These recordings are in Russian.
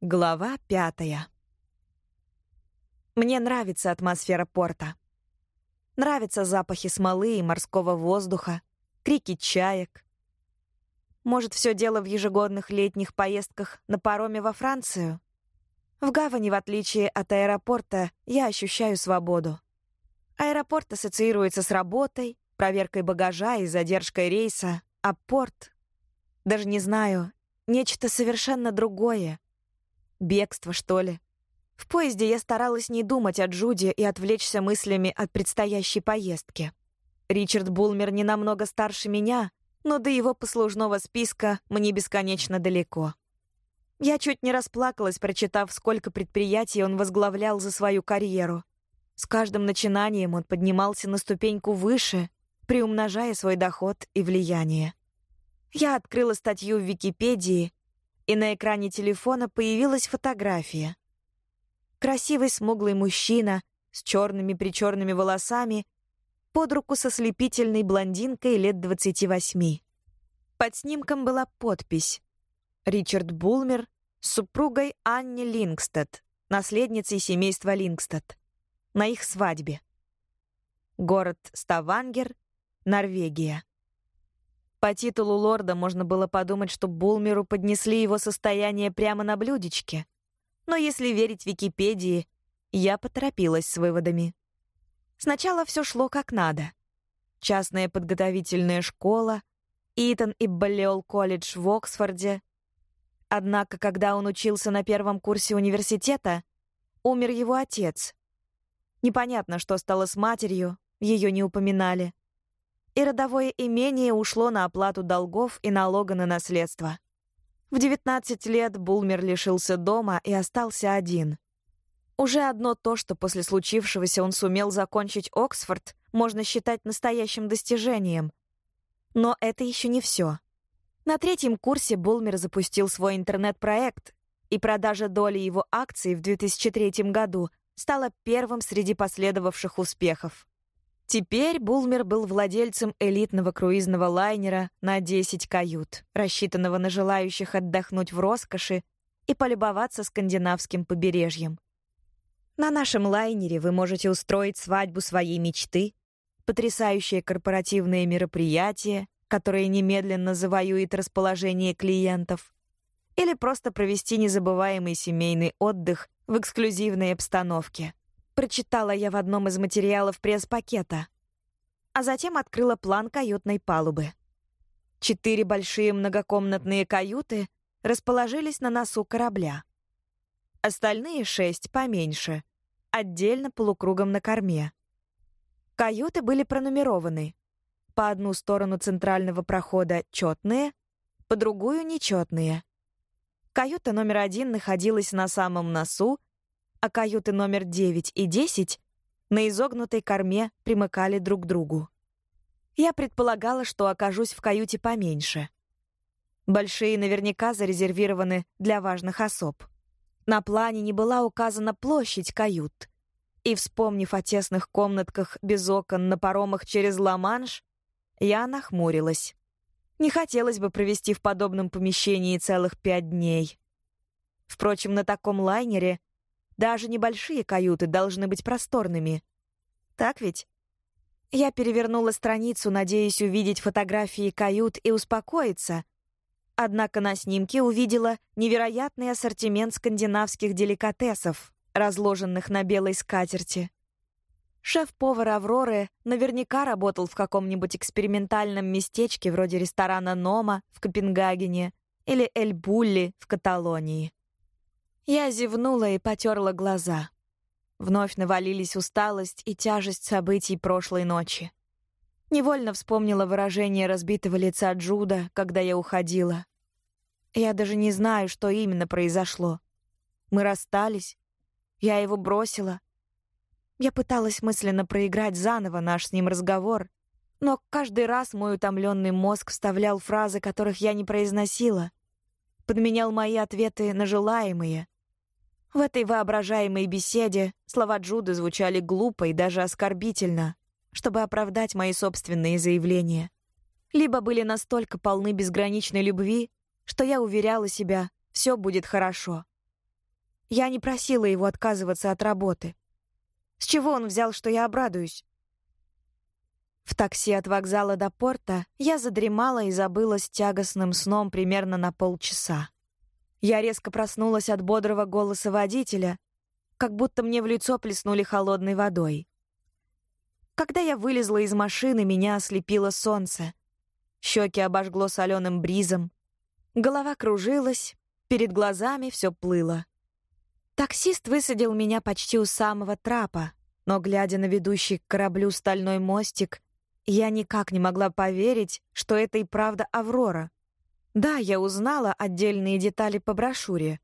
Глава пятая. Мне нравится атмосфера порта. Нравятся запахи смолы и морского воздуха, крики чаек. Может, все дело в ежегодных летних поездках на пароме во Францию? В гавани, в отличие от аэропорта, я ощущаю свободу. Аэропорт ассоциируется с работой, проверкой багажа и задержкой рейса, а порт... Даже не знаю, нечто совершенно другое — Бегство, что ли? В поезде я старалась не думать о Джуди и отвлечься мыслями от предстоящей поездки. Ричард Булмер не намного старше меня, но до его послужного списка мне бесконечно далеко. Я чуть не расплакалась, прочитав, сколько предприятий он возглавлял за свою карьеру. С каждым начинанием он поднимался на ступеньку выше, приумножая свой доход и влияние. Я открыла статью в Википедии и на экране телефона появилась фотография. Красивый смуглый мужчина с черными-причерными волосами под руку со слепительной блондинкой лет 28. Под снимком была подпись «Ричард Булмер с супругой Анни Лингстед, наследницей семейства Лингстед, на их свадьбе. Город Ставангер, Норвегия. По титулу лорда можно было подумать, что Булмеру поднесли его состояние прямо на блюдечке. Но если верить Википедии, я поторопилась с выводами. Сначала все шло как надо. Частная подготовительная школа, Итон и Баллиол колледж в Оксфорде. Однако, когда он учился на первом курсе университета, умер его отец. Непонятно, что стало с матерью, ее не упоминали и родовое имение ушло на оплату долгов и налога на наследство. В 19 лет Булмер лишился дома и остался один. Уже одно то, что после случившегося он сумел закончить Оксфорд, можно считать настоящим достижением. Но это еще не все. На третьем курсе Булмер запустил свой интернет-проект, и продажа доли его акций в 2003 году стала первым среди последовавших успехов. Теперь Булмер был владельцем элитного круизного лайнера на 10 кают, рассчитанного на желающих отдохнуть в роскоши и полюбоваться скандинавским побережьем. На нашем лайнере вы можете устроить свадьбу своей мечты, потрясающее корпоративное мероприятие, которое немедленно завоюет расположение клиентов, или просто провести незабываемый семейный отдых в эксклюзивной обстановке прочитала я в одном из материалов пресс-пакета. А затем открыла план каютной палубы. Четыре большие многокомнатные каюты расположились на носу корабля. Остальные шесть поменьше, отдельно полукругом на корме. Каюты были пронумерованы. По одну сторону центрального прохода четные, по другую нечетные. Каюта номер один находилась на самом носу а каюты номер 9 и 10 на изогнутой корме примыкали друг к другу. Я предполагала, что окажусь в каюте поменьше. Большие наверняка зарезервированы для важных особ. На плане не была указана площадь кают. И, вспомнив о тесных комнатках без окон на паромах через Ла-Манш, я нахмурилась. Не хотелось бы провести в подобном помещении целых пять дней. Впрочем, на таком лайнере даже небольшие каюты должны быть просторными. Так ведь? Я перевернула страницу, надеясь увидеть фотографии кают и успокоиться. Однако на снимке увидела невероятный ассортимент скандинавских деликатесов, разложенных на белой скатерти. Шеф-повар Авроры наверняка работал в каком-нибудь экспериментальном местечке вроде ресторана Нома в Копенгагене или Эль Булли в Каталонии. Я зевнула и потерла глаза. Вновь навалились усталость и тяжесть событий прошлой ночи. Невольно вспомнила выражение разбитого лица Джуда, когда я уходила. Я даже не знаю, что именно произошло. Мы расстались. Я его бросила. Я пыталась мысленно проиграть заново наш с ним разговор, но каждый раз мой утомленный мозг вставлял фразы, которых я не произносила, подменял мои ответы на желаемые — в этой воображаемой беседе слова Джуды звучали глупо и даже оскорбительно, чтобы оправдать мои собственные заявления. Либо были настолько полны безграничной любви, что я уверяла себя, все будет хорошо. Я не просила его отказываться от работы. С чего он взял, что я обрадуюсь? В такси от вокзала до порта я задремала и забылась тягостным сном примерно на полчаса. Я резко проснулась от бодрого голоса водителя, как будто мне в лицо плеснули холодной водой. Когда я вылезла из машины, меня ослепило солнце. Щеки обожгло соленым бризом. Голова кружилась, перед глазами все плыло. Таксист высадил меня почти у самого трапа, но, глядя на ведущий к кораблю стальной мостик, я никак не могла поверить, что это и правда Аврора. Да, я узнала отдельные детали по брошюре.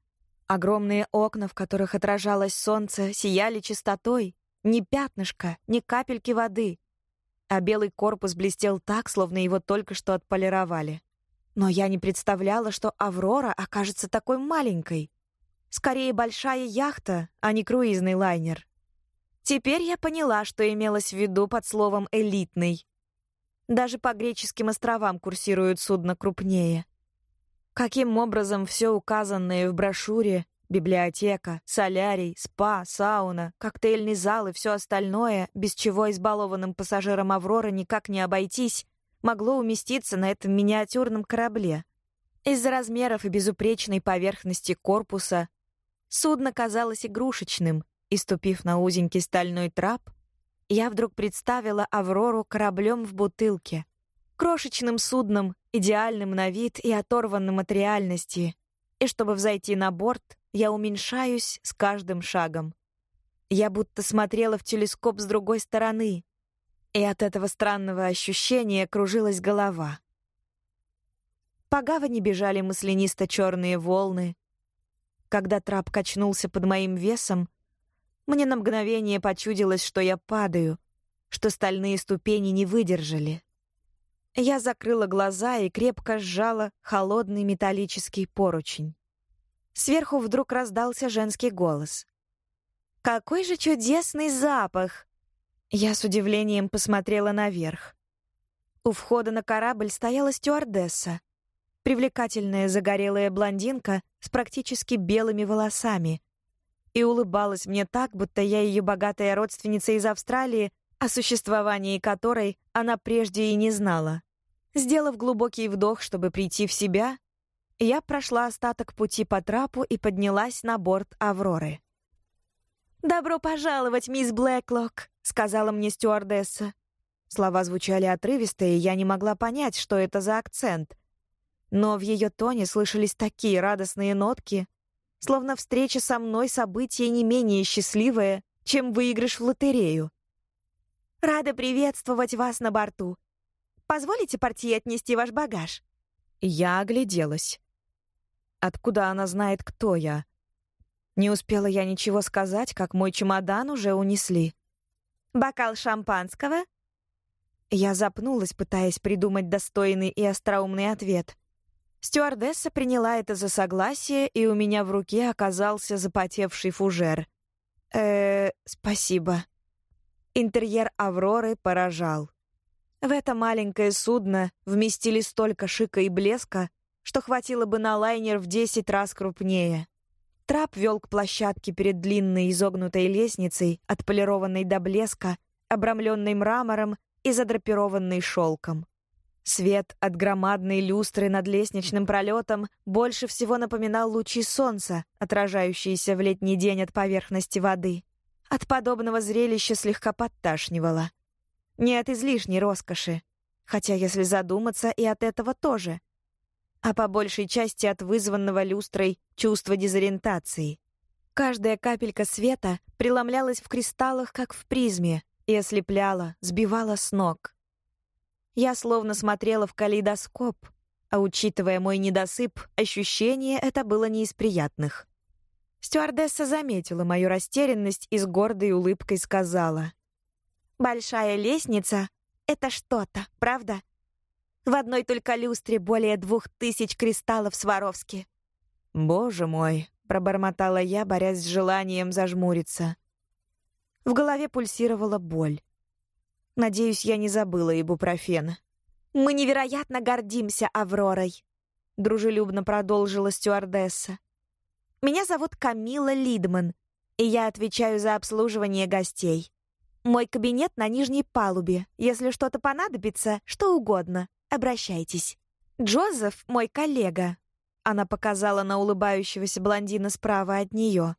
Огромные окна, в которых отражалось солнце, сияли чистотой, ни пятнышка, ни капельки воды. А белый корпус блестел так, словно его только что отполировали. Но я не представляла, что Аврора окажется такой маленькой. Скорее, большая яхта, а не круизный лайнер. Теперь я поняла, что имелось в виду под словом «элитный». Даже по греческим островам курсируют судна крупнее. Каким образом все указанное в брошюре Библиотека, солярий, спа, сауна, коктейльный зал и все остальное, без чего избалованным пассажирам «Авроры» никак не обойтись, могло уместиться на этом миниатюрном корабле. Из-за размеров и безупречной поверхности корпуса судно казалось игрушечным, и, ступив на узенький стальной трап, я вдруг представила «Аврору» кораблем в бутылке, крошечным судном, идеальным на вид и оторванным от реальности, и чтобы взойти на борт, я уменьшаюсь с каждым шагом. Я будто смотрела в телескоп с другой стороны, и от этого странного ощущения кружилась голова. По гавани бежали маслянисто-черные волны. Когда трап качнулся под моим весом, мне на мгновение почудилось, что я падаю, что стальные ступени не выдержали. Я закрыла глаза и крепко сжала холодный металлический поручень. Сверху вдруг раздался женский голос. «Какой же чудесный запах!» Я с удивлением посмотрела наверх. У входа на корабль стояла стюардесса. Привлекательная загорелая блондинка с практически белыми волосами. И улыбалась мне так, будто я ее богатая родственница из Австралии, о существовании которой она прежде и не знала. Сделав глубокий вдох, чтобы прийти в себя, я прошла остаток пути по трапу и поднялась на борт «Авроры». «Добро пожаловать, мисс Блэклок», — сказала мне стюардесса. Слова звучали отрывисто, и я не могла понять, что это за акцент. Но в ее тоне слышались такие радостные нотки, словно встреча со мной событие не менее счастливое, чем выигрыш в лотерею. «Рада приветствовать вас на борту. Позволите портье отнести ваш багаж?» Я огляделась. Откуда она знает, кто я? Не успела я ничего сказать, как мой чемодан уже унесли. «Бокал шампанского?» Я запнулась, пытаясь придумать достойный и остроумный ответ. Стюардесса приняла это за согласие, и у меня в руке оказался запотевший фужер. э спасибо». Интерьер «Авроры» поражал. В это маленькое судно вместили столько шика и блеска, что хватило бы на лайнер в 10 раз крупнее. Трап вел к площадке перед длинной изогнутой лестницей, отполированной до блеска, обрамленной мрамором и задрапированной шелком. Свет от громадной люстры над лестничным пролетом больше всего напоминал лучи солнца, отражающиеся в летний день от поверхности воды. От подобного зрелища слегка подташнивало. Не от излишней роскоши, хотя, если задуматься, и от этого тоже — а по большей части от вызванного люстрой чувства дезориентации. Каждая капелька света преломлялась в кристаллах, как в призме, и ослепляла, сбивала с ног. Я словно смотрела в калейдоскоп, а учитывая мой недосып, ощущение это было не из приятных. Стюардесса заметила мою растерянность и с гордой улыбкой сказала. «Большая лестница — это что-то, правда?» В одной только люстре более двух тысяч кристаллов Сваровски. «Боже мой!» — пробормотала я, борясь с желанием зажмуриться. В голове пульсировала боль. Надеюсь, я не забыла ибупрофен. «Мы невероятно гордимся Авророй», — дружелюбно продолжила стюардесса. Меня зовут Камила Лидман, и я отвечаю за обслуживание гостей. Мой кабинет на нижней палубе. Если что-то понадобится, что угодно, обращайтесь. Джозеф — мой коллега. Она показала на улыбающегося блондина справа от нее.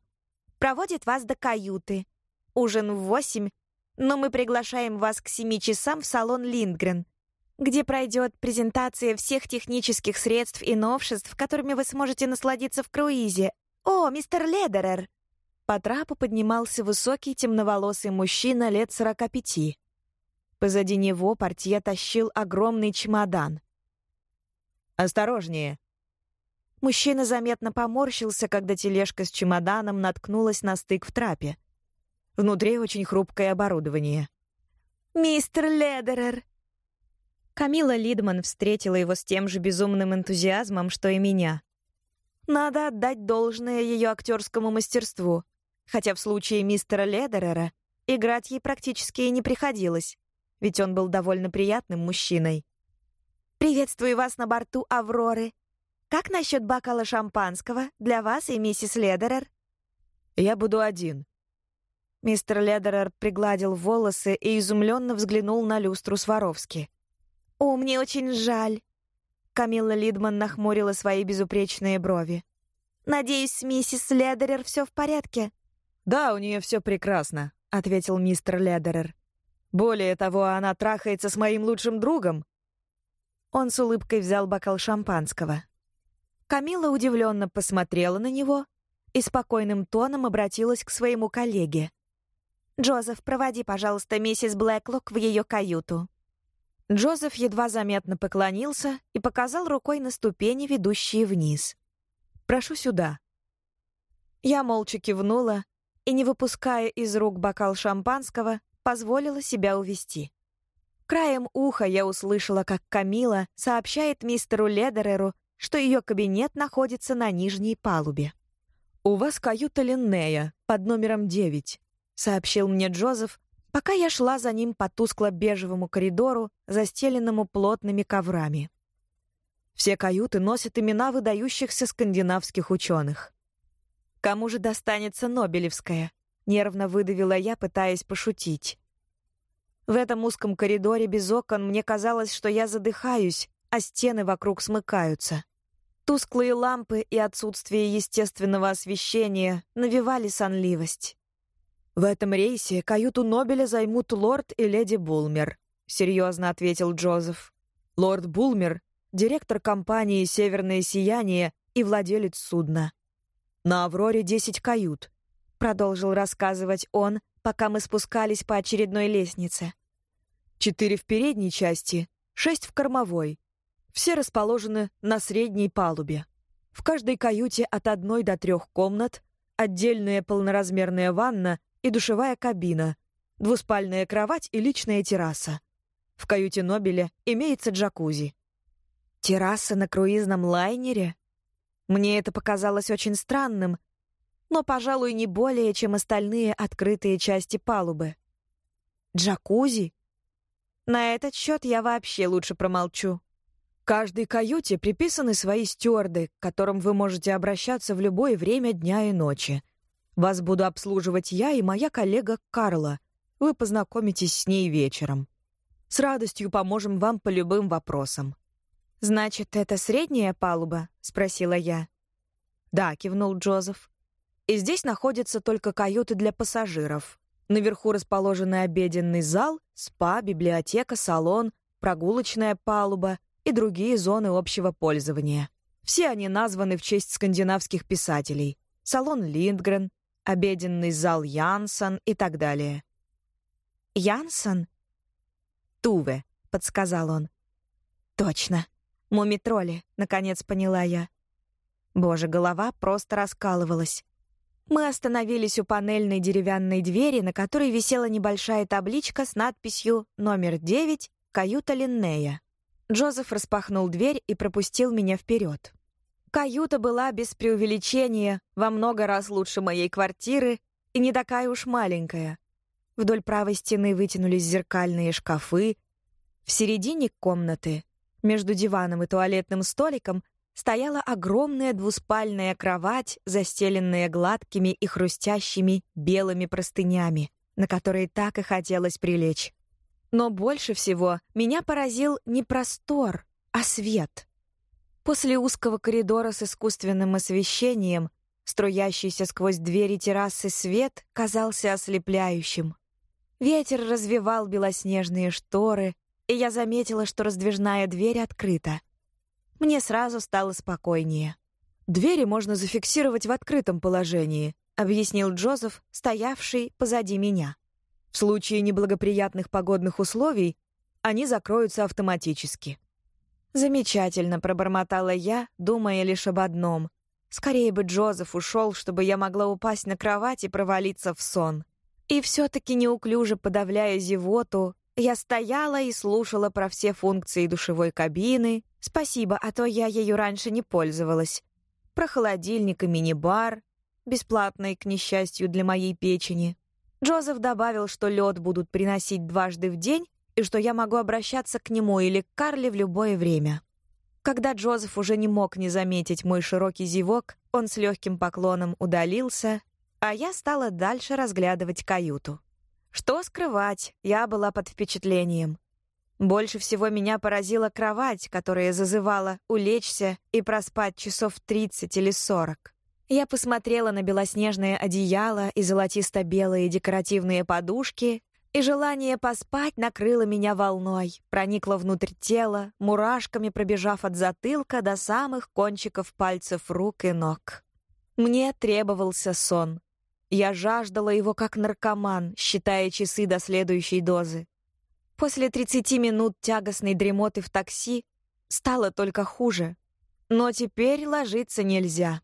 Проводит вас до каюты. Ужин в восемь, но мы приглашаем вас к семи часам в салон Линдгрен, где пройдет презентация всех технических средств и новшеств, которыми вы сможете насладиться в круизе. О, мистер Ледерер! По трапу поднимался высокий темноволосый мужчина лет сорока пяти. Позади него портье тащил огромный чемодан. «Осторожнее!» Мужчина заметно поморщился, когда тележка с чемоданом наткнулась на стык в трапе. Внутри очень хрупкое оборудование. «Мистер Ледерер!» Камила Лидман встретила его с тем же безумным энтузиазмом, что и меня. Надо отдать должное ее актерскому мастерству, хотя в случае мистера Ледерера играть ей практически и не приходилось, ведь он был довольно приятным мужчиной. «Приветствую вас на борту «Авроры». Как насчет бокала шампанского для вас и миссис Ледерер?» «Я буду один». Мистер Ледерер пригладил волосы и изумленно взглянул на люстру Сваровски. «О, мне очень жаль». Камилла Лидман нахмурила свои безупречные брови. «Надеюсь, миссис Ледерер все в порядке?» «Да, у нее все прекрасно», — ответил мистер Ледерер. «Более того, она трахается с моим лучшим другом, он с улыбкой взял бокал шампанского. Камила удивленно посмотрела на него и спокойным тоном обратилась к своему коллеге. «Джозеф, проводи, пожалуйста, миссис Блэклок в ее каюту». Джозеф едва заметно поклонился и показал рукой на ступени, ведущие вниз. «Прошу сюда». Я молча кивнула и, не выпуская из рук бокал шампанского, позволила себя увести. Краем уха я услышала, как Камила сообщает мистеру Ледереру, что ее кабинет находится на нижней палубе. «У вас каюта Линнея под номером 9», — сообщил мне Джозеф, пока я шла за ним по тускло-бежевому коридору, застеленному плотными коврами. Все каюты носят имена выдающихся скандинавских ученых. «Кому же достанется Нобелевская?» — нервно выдавила я, пытаясь пошутить. В этом узком коридоре без окон мне казалось, что я задыхаюсь, а стены вокруг смыкаются. Тусклые лампы и отсутствие естественного освещения навевали сонливость. «В этом рейсе каюту Нобеля займут лорд и леди Булмер», — серьезно ответил Джозеф. «Лорд Булмер — директор компании «Северное сияние» и владелец судна. На «Авроре» десять кают», — продолжил рассказывать он, пока мы спускались по очередной лестнице. Четыре в передней части, шесть в кормовой. Все расположены на средней палубе. В каждой каюте от одной до трех комнат, отдельная полноразмерная ванна и душевая кабина, двуспальная кровать и личная терраса. В каюте Нобеля имеется джакузи. Терраса на круизном лайнере? Мне это показалось очень странным, но, пожалуй, не более, чем остальные открытые части палубы. Джакузи? На этот счет я вообще лучше промолчу. Каждой каюте приписаны свои стюарды, к которым вы можете обращаться в любое время дня и ночи. Вас буду обслуживать я и моя коллега Карла. Вы познакомитесь с ней вечером. С радостью поможем вам по любым вопросам. «Значит, это средняя палуба?» — спросила я. «Да», — кивнул Джозеф. И здесь находятся только каюты для пассажиров. Наверху расположены обеденный зал, спа, библиотека, салон, прогулочная палуба и другие зоны общего пользования. Все они названы в честь скандинавских писателей. Салон Линдгрен, обеденный зал Янсон и так далее. «Янсон?» «Туве», — подсказал он. «Точно. Мумитроли», — наконец поняла я. Боже, голова просто раскалывалась. Мы остановились у панельной деревянной двери, на которой висела небольшая табличка с надписью «Номер 9. Каюта Линнея». Джозеф распахнул дверь и пропустил меня вперед. Каюта была без преувеличения во много раз лучше моей квартиры и не такая уж маленькая. Вдоль правой стены вытянулись зеркальные шкафы. В середине комнаты, между диваном и туалетным столиком, стояла огромная двуспальная кровать, застеленная гладкими и хрустящими белыми простынями, на которые так и хотелось прилечь. Но больше всего меня поразил не простор, а свет. После узкого коридора с искусственным освещением, струящийся сквозь двери террасы свет казался ослепляющим. Ветер развивал белоснежные шторы, и я заметила, что раздвижная дверь открыта. Мне сразу стало спокойнее. «Двери можно зафиксировать в открытом положении», — объяснил Джозеф, стоявший позади меня. «В случае неблагоприятных погодных условий они закроются автоматически». «Замечательно», — пробормотала я, думая лишь об одном. Скорее бы Джозеф ушел, чтобы я могла упасть на кровать и провалиться в сон. И все-таки неуклюже подавляя зевоту, я стояла и слушала про все функции душевой кабины. Спасибо, а то я ею раньше не пользовалась. Про холодильник и мини-бар, бесплатный, к несчастью, для моей печени. Джозеф добавил, что лед будут приносить дважды в день и что я могу обращаться к нему или к Карле в любое время. Когда Джозеф уже не мог не заметить мой широкий зевок, он с легким поклоном удалился, а я стала дальше разглядывать каюту. Что скрывать, я была под впечатлением. Больше всего меня поразила кровать, которая зазывала улечься и проспать часов 30 или 40. Я посмотрела на белоснежное одеяло и золотисто-белые декоративные подушки, и желание поспать накрыло меня волной, проникло внутрь тела, мурашками пробежав от затылка до самых кончиков пальцев рук и ног. Мне требовался сон. Я жаждала его как наркоман, считая часы до следующей дозы. После 30 минут тягостной дремоты в такси стало только хуже. Но теперь ложиться нельзя.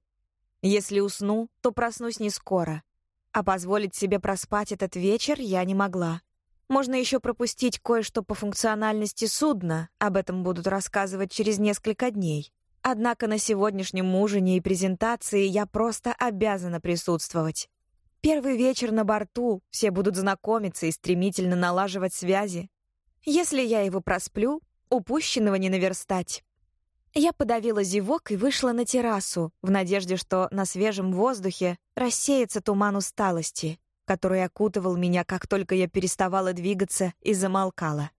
Если усну, то проснусь не скоро. А позволить себе проспать этот вечер я не могла. Можно еще пропустить кое-что по функциональности судна, об этом будут рассказывать через несколько дней. Однако на сегодняшнем ужине и презентации я просто обязана присутствовать. Первый вечер на борту, все будут знакомиться и стремительно налаживать связи. Если я его просплю, упущенного не наверстать. Я подавила зевок и вышла на террасу, в надежде, что на свежем воздухе рассеется туман усталости, который окутывал меня, как только я переставала двигаться и замолкала.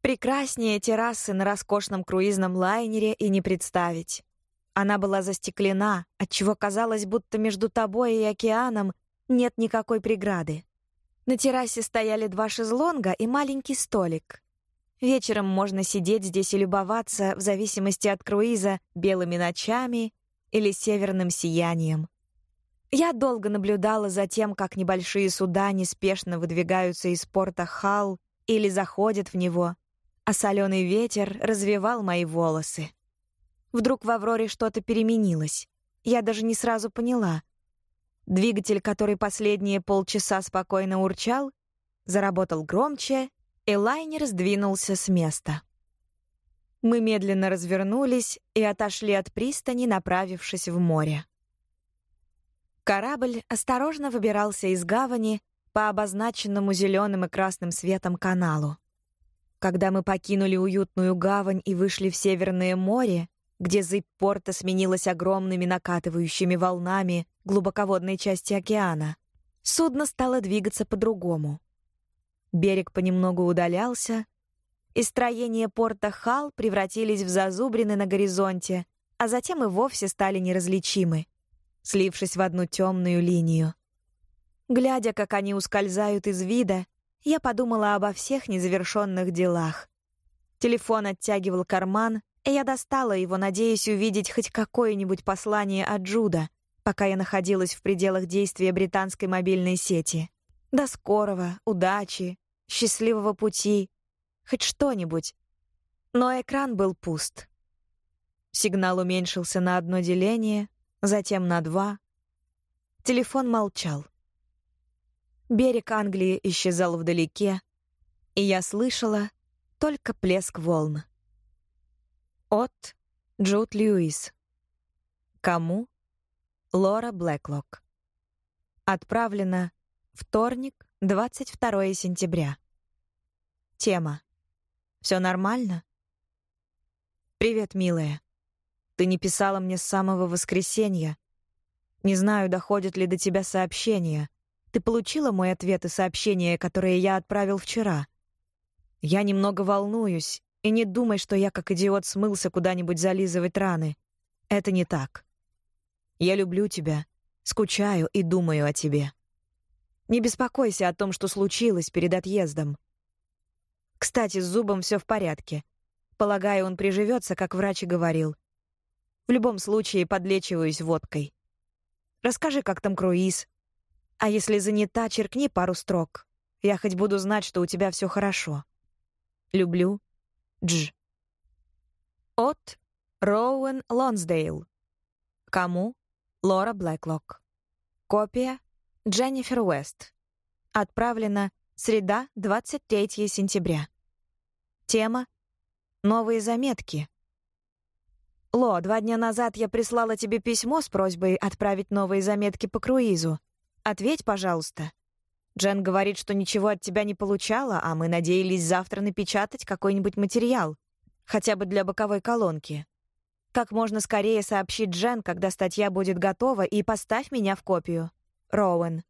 Прекраснее террасы на роскошном круизном лайнере и не представить. Она была застеклена, отчего казалось, будто между тобой и океаном нет никакой преграды. На террасе стояли два шезлонга и маленький столик. Вечером можно сидеть здесь и любоваться, в зависимости от круиза, белыми ночами или северным сиянием. Я долго наблюдала за тем, как небольшие суда неспешно выдвигаются из порта Халл или заходят в него, а соленый ветер развевал мои волосы. Вдруг в Авроре что-то переменилось. Я даже не сразу поняла — Двигатель, который последние полчаса спокойно урчал, заработал громче, и лайнер сдвинулся с места. Мы медленно развернулись и отошли от пристани, направившись в море. Корабль осторожно выбирался из гавани по обозначенному зеленым и красным светом каналу. Когда мы покинули уютную гавань и вышли в Северное море, где зыбь порта сменилась огромными накатывающими волнами глубоководной части океана, судно стало двигаться по-другому. Берег понемногу удалялся, и строения порта Хал превратились в зазубрины на горизонте, а затем и вовсе стали неразличимы, слившись в одну темную линию. Глядя, как они ускользают из вида, я подумала обо всех незавершенных делах. Телефон оттягивал карман, и я достала его, надеясь увидеть хоть какое-нибудь послание от Джуда, пока я находилась в пределах действия британской мобильной сети. До скорого, удачи, счастливого пути, хоть что-нибудь. Но экран был пуст. Сигнал уменьшился на одно деление, затем на два. Телефон молчал. Берег Англии исчезал вдалеке, и я слышала только плеск волн. От Джуд Льюис. Кому? Лора Блэклок. Отправлено вторник, 22 сентября. Тема. Все нормально? Привет, милая. Ты не писала мне с самого воскресенья. Не знаю, доходит ли до тебя сообщение. Ты получила мой ответ и сообщение, которое я отправил вчера. Я немного волнуюсь, и не думай, что я как идиот смылся куда-нибудь зализывать раны. Это не так. Я люблю тебя, скучаю и думаю о тебе. Не беспокойся о том, что случилось перед отъездом. Кстати, с зубом все в порядке. Полагаю, он приживется, как врач и говорил. В любом случае, подлечиваюсь водкой. Расскажи, как там круиз. А если занята, черкни пару строк. Я хоть буду знать, что у тебя все хорошо. Люблю. Дж. От Роуэн Лонсдейл. Кому? Лора Блэклок. Копия Дженнифер Уэст. Отправлено среда, 23 сентября. Тема Новые заметки. Ло, два дня назад я прислала тебе письмо с просьбой отправить новые заметки по круизу. Ответь, пожалуйста. Джен говорит, что ничего от тебя не получала, а мы надеялись завтра напечатать какой-нибудь материал, хотя бы для боковой колонки. Как можно скорее сообщить Джен, когда статья будет готова, и поставь меня в копию. Роуэн.